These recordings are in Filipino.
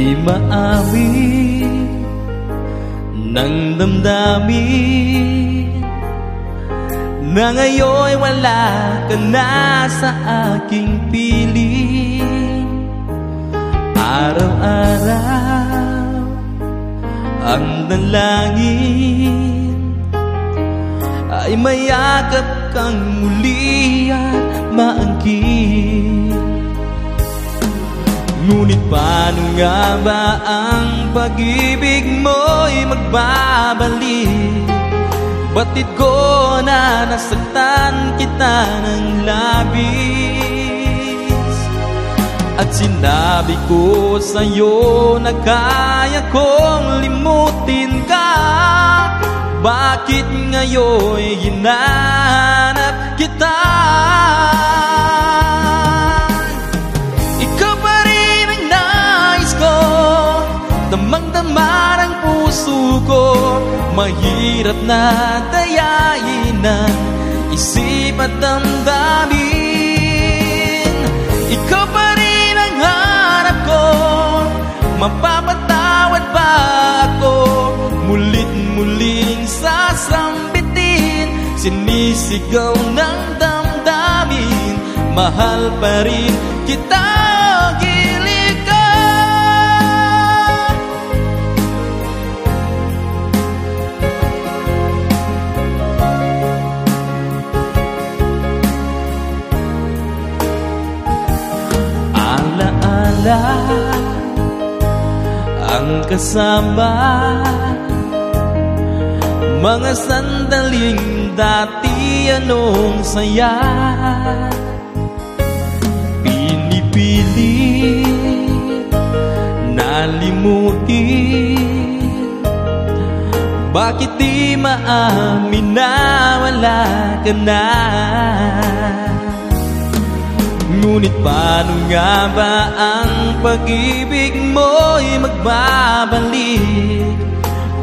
Di maamin ng damdamin Na ngayon'y wala ka na sa aking piling. Araw-araw ang nalangin Ay mayakap kang muli at maangkin. Ngunit paano nga ba ang pag-ibig mo'y magbabalik? Batid ko na nasaktan kita ng labis At sinabi ko sa'yo na kaya kong limutin ka Bakit ngayon'y hinanap Mahirap na dayain ng isip at damdamin. Ikaw pa rin ang hanap ko Mapapatawad ba ako. Mulit muling sasambitin Sinisigaw ng damdamin. Mahal pa rin kita Ala-ala Ang kasama. Mga sandaling dati anong saya. Pinipilit Nalimutin. Bakit di maamin na wala ka na Ngunit paano nga ba ang pag-ibig mo'y magbabalik?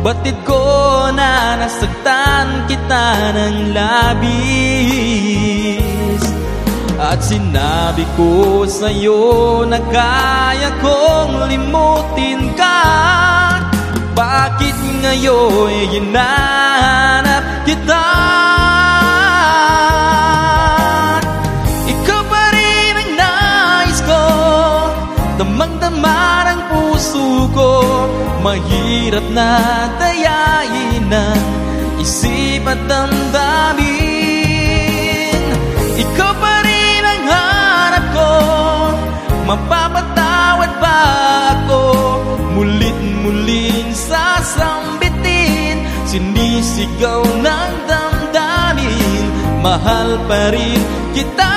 Batid ko na nasaktan kita ng labis At sinabi ko sa'yo na kaya kong limutin ka Bakit ngayon'y hinanap Damang-dama ng puso ko. Mahirap na dayain ng isip at damdamin. Ikaw pa rin ang hanap ko. Mapapatawad ba ako? Mulit muling sasambitin. Sinisigaw ng damdamin. Mahal pa rin kita